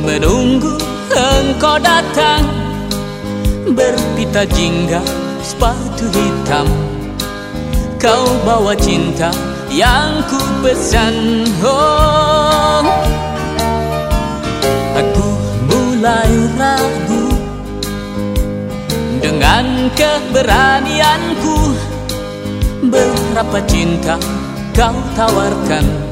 menunggu engkau datang Berpita jingga sepatu hitam. Kau bawa cinta yang ku pesan oh, Aku mulai ragu Dengan keberanianku. Berapa cinta kau tawarkan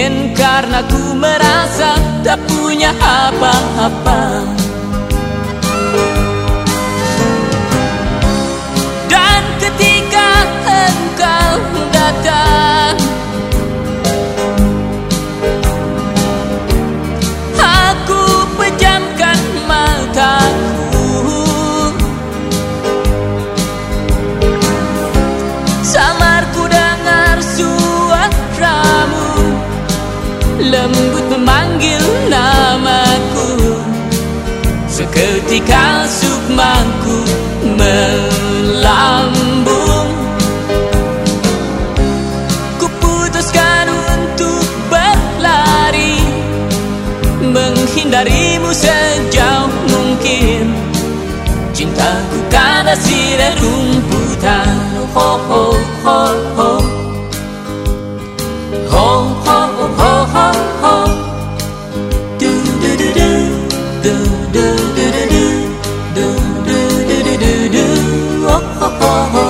Mungkin karena ku merasa tak punya apa-apa Seketika sukmaku melambung. Kuputuskan untuk berlari Menghindarimu sejauh mungkin. Cintaku karena si rumputan Ho ho ho ho oh.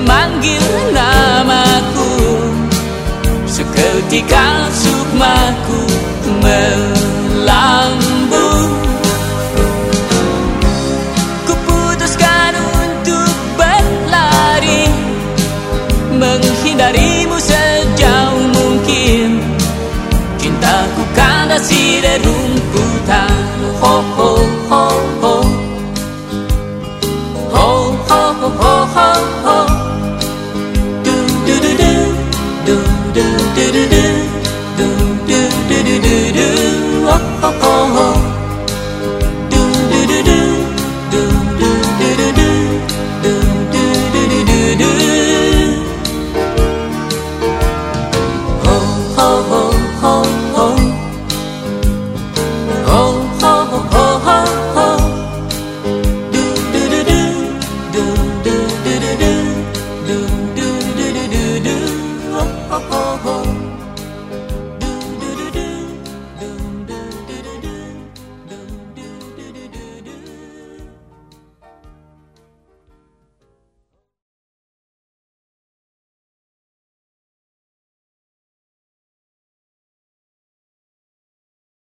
memanggil namaku. Seketika sukmaku melambung. Kuputuskan untuk berlari Menghindarimu sejauh mungkin. Cintaku karena si rumputan do do do do do do do do do oh oh oh. oh.